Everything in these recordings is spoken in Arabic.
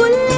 كل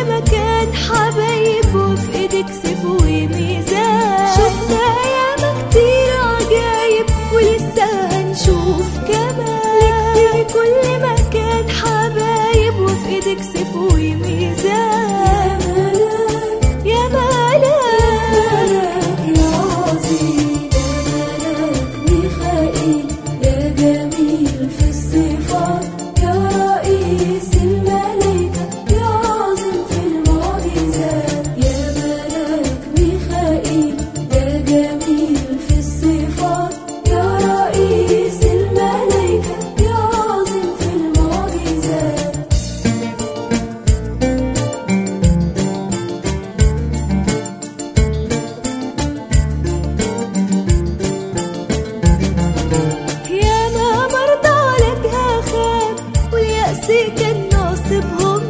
نفسي كان ناصبهم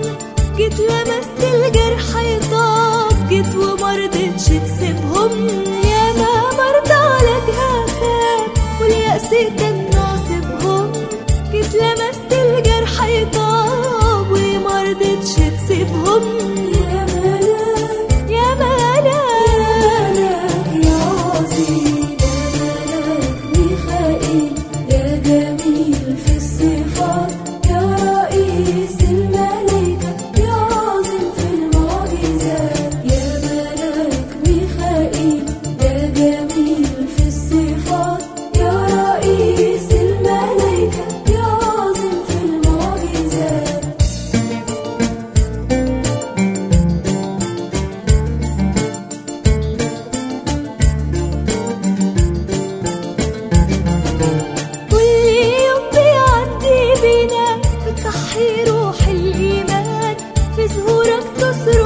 جيت لمست الجرح يطاب جيت ومرضتش تسيبهم. ياما مرضى علاجها خاب واليأس كان ناصبهم جيت لمست الجرح يطاب ومرضتش تسيبهم. estos